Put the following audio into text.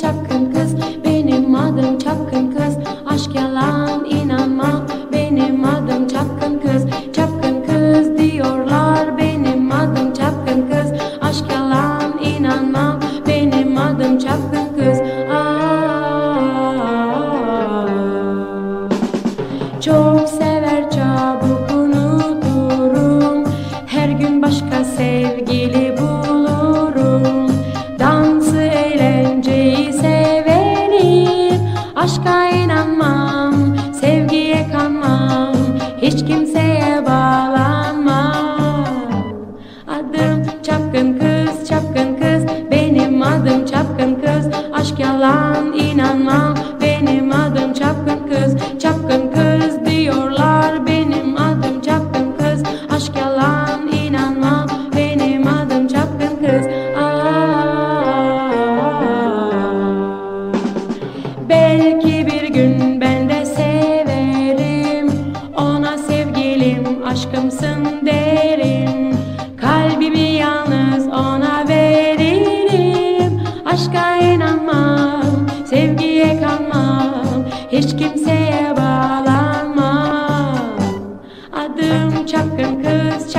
Çapkın kız. Benim adım çapkın kız. Aşk yalan çok sever çabuk unuturum Her gün başka sevgili bulurum. Dansı eğlenceyi severim. Aşka Belki bir gün ben de severim. Ona sevgilim aşkımsın derim. Kalbimi yalnız ona veririm. Aşka inanmam, sevgiye kanmam Hiç kimseye bağlanmam. Adım çapkın kız,